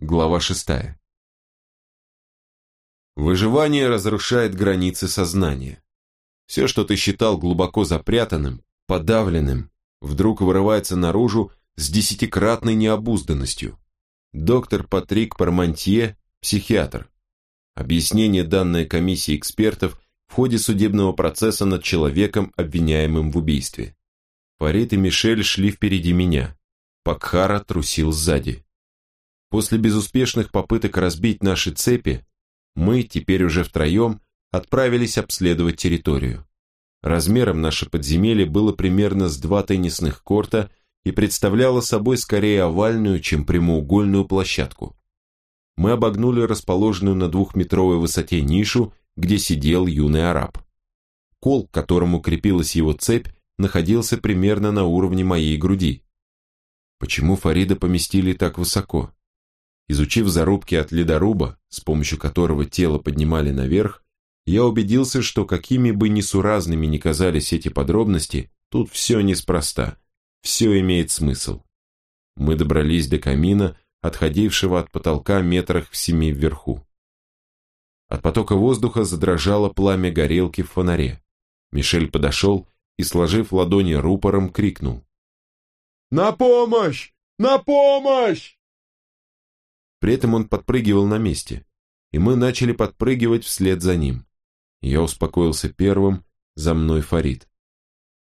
Глава шестая. Выживание разрушает границы сознания. Все, что ты считал глубоко запрятанным, подавленным, вдруг вырывается наружу с десятикратной необузданностью. Доктор Патрик Пармантье, психиатр. Объяснение, данной комиссии экспертов в ходе судебного процесса над человеком, обвиняемым в убийстве. Фарид и Мишель шли впереди меня. Пакхара трусил сзади. После безуспешных попыток разбить наши цепи, мы, теперь уже втроем, отправились обследовать территорию. Размером наше подземелье было примерно с два теннисных корта и представляло собой скорее овальную, чем прямоугольную площадку. Мы обогнули расположенную на двухметровой высоте нишу, где сидел юный араб. Кол, к которому крепилась его цепь, находился примерно на уровне моей груди. Почему Фарида поместили так высоко? Изучив зарубки от ледоруба, с помощью которого тело поднимали наверх, я убедился, что какими бы несуразными ни казались эти подробности, тут все неспроста, все имеет смысл. Мы добрались до камина, отходившего от потолка метрах в семи вверху. От потока воздуха задрожало пламя горелки в фонаре. Мишель подошел и, сложив ладони рупором, крикнул. «На помощь! На помощь!» При этом он подпрыгивал на месте, и мы начали подпрыгивать вслед за ним. Я успокоился первым, за мной Фарид.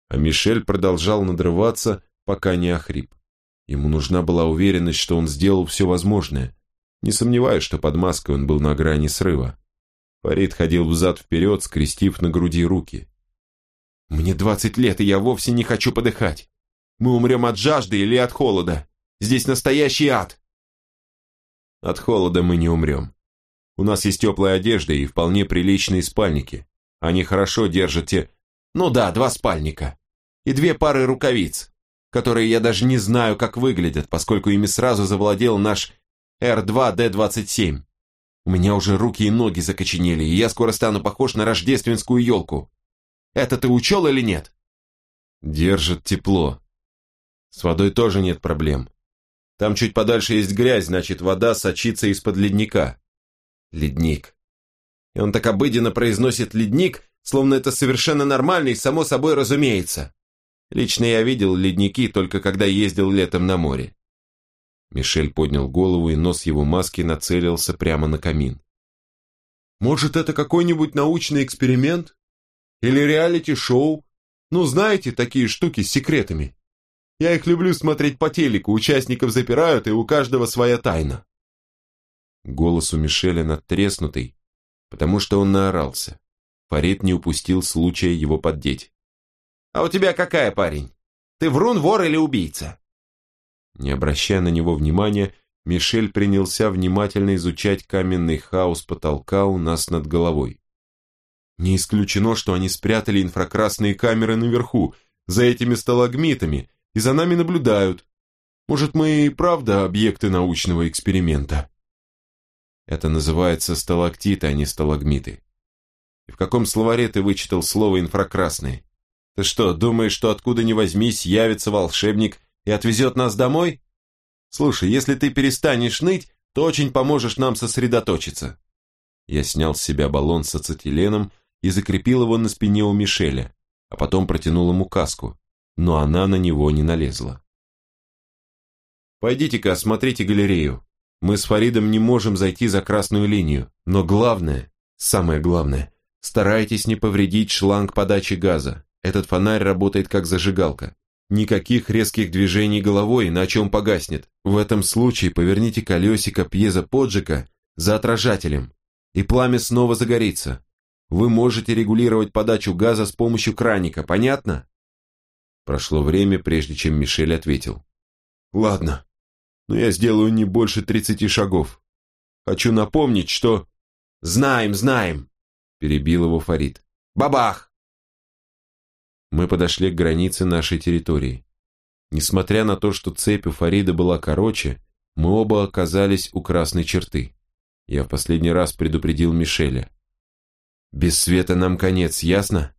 А Мишель продолжал надрываться, пока не охрип. Ему нужна была уверенность, что он сделал все возможное. Не сомневаюсь, что под маской он был на грани срыва. Фарид ходил взад-вперед, скрестив на груди руки. «Мне двадцать лет, и я вовсе не хочу подыхать. Мы умрем от жажды или от холода. Здесь настоящий ад!» От холода мы не умрем. У нас есть теплая одежда и вполне приличные спальники. Они хорошо держат те... Ну да, два спальника. И две пары рукавиц, которые я даже не знаю, как выглядят, поскольку ими сразу завладел наш R2D27. У меня уже руки и ноги закоченели, и я скоро стану похож на рождественскую елку. Это ты учел или нет? Держит тепло. С водой тоже нет проблем. Там чуть подальше есть грязь, значит, вода сочится из-под ледника. Ледник. И он так обыденно произносит «ледник», словно это совершенно нормально и само собой разумеется. Лично я видел ледники только когда ездил летом на море. Мишель поднял голову, и нос его маски нацелился прямо на камин. «Может, это какой-нибудь научный эксперимент? Или реалити-шоу? Ну, знаете, такие штуки с секретами?» Я их люблю смотреть по телеку, участников запирают, и у каждого своя тайна. Голос у Мишеля надтреснутый, потому что он наорался. Фарид не упустил случая его поддеть. «А у тебя какая, парень? Ты врун, вор или убийца?» Не обращая на него внимания, Мишель принялся внимательно изучать каменный хаос потолка у нас над головой. Не исключено, что они спрятали инфракрасные камеры наверху, за этими сталагмитами, и за нами наблюдают. Может, мы и правда объекты научного эксперимента? Это называется сталактиты, а не сталагмиты. И в каком словаре ты вычитал слово инфракрасные? Ты что, думаешь, что откуда ни возьмись явится волшебник и отвезет нас домой? Слушай, если ты перестанешь ныть, то очень поможешь нам сосредоточиться. Я снял с себя баллон с ацетиленом и закрепил его на спине у Мишеля, а потом протянул ему каску но она на него не налезла. «Пойдите-ка осмотрите галерею. Мы с Фаридом не можем зайти за красную линию, но главное, самое главное, старайтесь не повредить шланг подачи газа. Этот фонарь работает как зажигалка. Никаких резких движений головой, иначе он погаснет. В этом случае поверните колесико пьезоподжика за отражателем, и пламя снова загорится. Вы можете регулировать подачу газа с помощью краника, понятно? Прошло время, прежде чем Мишель ответил. «Ладно, но я сделаю не больше тридцати шагов. Хочу напомнить, что...» «Знаем, знаем!» – перебил его Фарид. «Бабах!» Мы подошли к границе нашей территории. Несмотря на то, что цепь у Фарида была короче, мы оба оказались у красной черты. Я в последний раз предупредил Мишеля. «Без света нам конец, ясно?»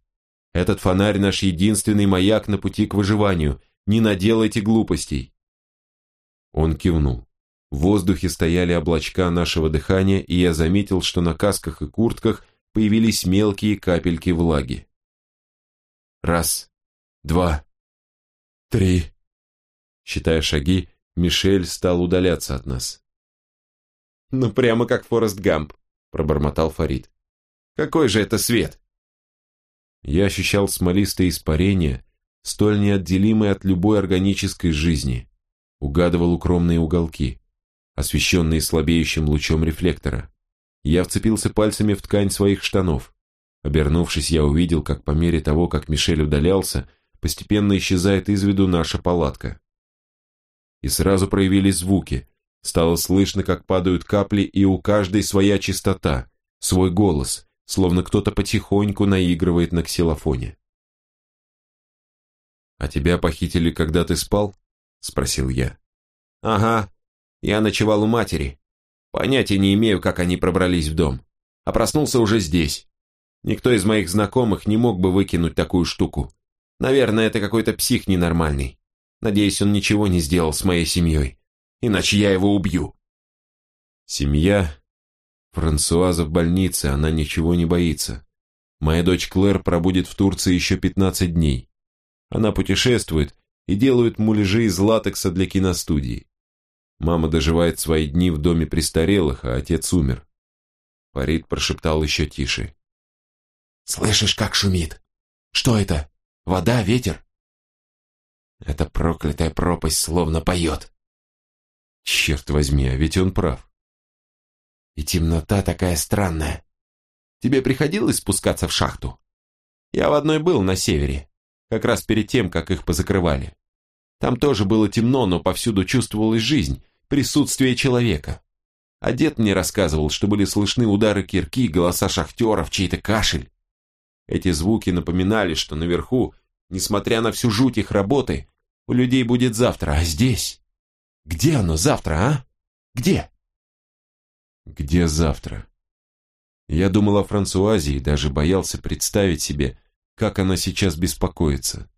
Этот фонарь наш единственный маяк на пути к выживанию. Не наделайте глупостей. Он кивнул. В воздухе стояли облачка нашего дыхания, и я заметил, что на касках и куртках появились мелкие капельки влаги. Раз, два, три. Считая шаги, Мишель стал удаляться от нас. «Ну, прямо как Форест Гамп», — пробормотал Фарид. «Какой же это свет?» Я ощущал смолистое испарение, столь неотделимое от любой органической жизни. Угадывал укромные уголки, освещенные слабеющим лучом рефлектора. Я вцепился пальцами в ткань своих штанов. Обернувшись, я увидел, как по мере того, как Мишель удалялся, постепенно исчезает из виду наша палатка. И сразу проявились звуки. Стало слышно, как падают капли, и у каждой своя чистота, свой голос, словно кто-то потихоньку наигрывает на ксилофоне. «А тебя похитили, когда ты спал?» – спросил я. «Ага, я ночевал у матери. Понятия не имею, как они пробрались в дом. А проснулся уже здесь. Никто из моих знакомых не мог бы выкинуть такую штуку. Наверное, это какой-то псих ненормальный. Надеюсь, он ничего не сделал с моей семьей. Иначе я его убью». «Семья Франсуаза в больнице, она ничего не боится. Моя дочь Клэр пробудет в Турции еще 15 дней. Она путешествует и делает муляжи из латекса для киностудии. Мама доживает свои дни в доме престарелых, а отец умер. Фарид прошептал еще тише. «Слышишь, как шумит? Что это? Вода, ветер?» «Эта проклятая пропасть словно поет». «Черт возьми, а ведь он прав. И темнота такая странная. Тебе приходилось спускаться в шахту? Я в одной был на севере, как раз перед тем, как их позакрывали. Там тоже было темно, но повсюду чувствовалась жизнь, присутствие человека. А дед мне рассказывал, что были слышны удары кирки, голоса шахтеров, чей-то кашель. Эти звуки напоминали, что наверху, несмотря на всю жуть их работы, у людей будет завтра, а здесь? Где оно завтра, а? Где? Где завтра? Я думал о Франсуазе и даже боялся представить себе, как она сейчас беспокоится.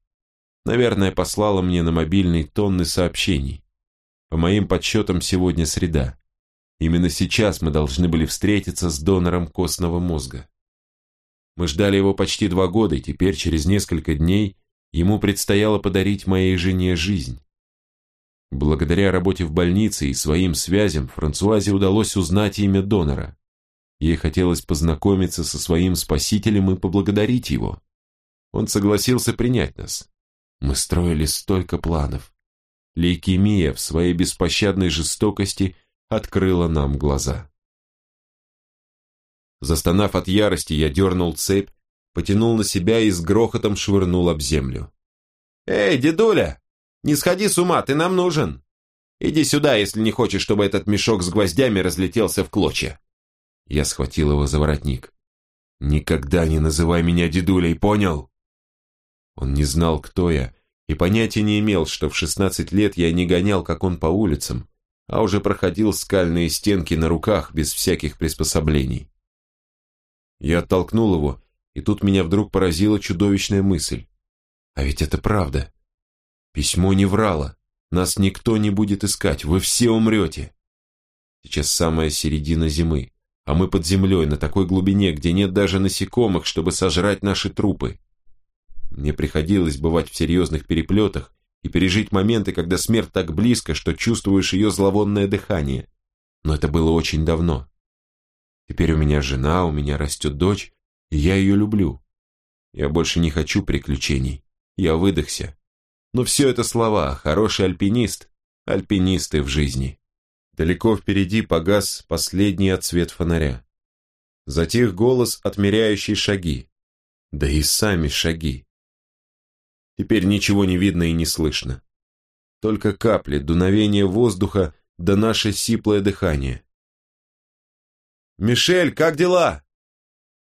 Наверное, послала мне на мобильный тонны сообщений. По моим подсчетам, сегодня среда. Именно сейчас мы должны были встретиться с донором костного мозга. Мы ждали его почти два года, и теперь, через несколько дней, ему предстояло подарить моей жене жизнь. Благодаря работе в больнице и своим связям Франсуазе удалось узнать имя донора. Ей хотелось познакомиться со своим спасителем и поблагодарить его. Он согласился принять нас. Мы строили столько планов. Лейкемия в своей беспощадной жестокости открыла нам глаза. Застонав от ярости, я дернул цепь, потянул на себя и с грохотом швырнул об землю. «Эй, дедуля!» Не сходи с ума, ты нам нужен. Иди сюда, если не хочешь, чтобы этот мешок с гвоздями разлетелся в клочья. Я схватил его за воротник. Никогда не называй меня дедулей, понял? Он не знал, кто я, и понятия не имел, что в шестнадцать лет я не гонял, как он по улицам, а уже проходил скальные стенки на руках без всяких приспособлений. Я оттолкнул его, и тут меня вдруг поразила чудовищная мысль. А ведь это правда. Письмо не врало. Нас никто не будет искать, вы все умрете. Сейчас самая середина зимы, а мы под землей на такой глубине, где нет даже насекомых, чтобы сожрать наши трупы. Мне приходилось бывать в серьезных переплетах и пережить моменты, когда смерть так близко, что чувствуешь ее зловонное дыхание. Но это было очень давно. Теперь у меня жена, у меня растет дочь, и я ее люблю. Я больше не хочу приключений. Я выдохся. Но все это слова, хороший альпинист, альпинисты в жизни. Далеко впереди погас последний отсвет фонаря. Затих голос, отмеряющий шаги. Да и сами шаги. Теперь ничего не видно и не слышно. Только капли, дуновение воздуха да наше сиплое дыхание. «Мишель, как дела?»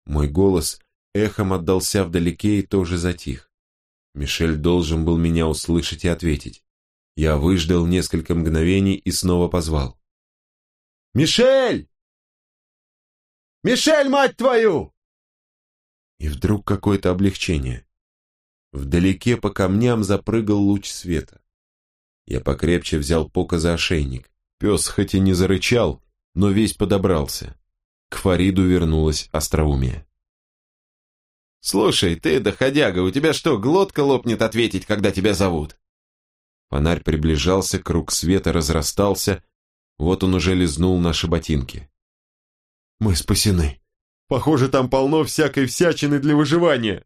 Мой голос эхом отдался вдалеке и тоже затих. Мишель должен был меня услышать и ответить. Я выждал несколько мгновений и снова позвал. «Мишель! Мишель, мать твою!» И вдруг какое-то облегчение. Вдалеке по камням запрыгал луч света. Я покрепче взял Пока за ошейник. Пес хоть и не зарычал, но весь подобрался. К Фариду вернулась остроумие. «Слушай, ты, доходяга, у тебя что, глотка лопнет ответить, когда тебя зовут?» Фонарь приближался, круг света разрастался, вот он уже лизнул наши ботинки. «Мы спасены. Похоже, там полно всякой всячины для выживания»,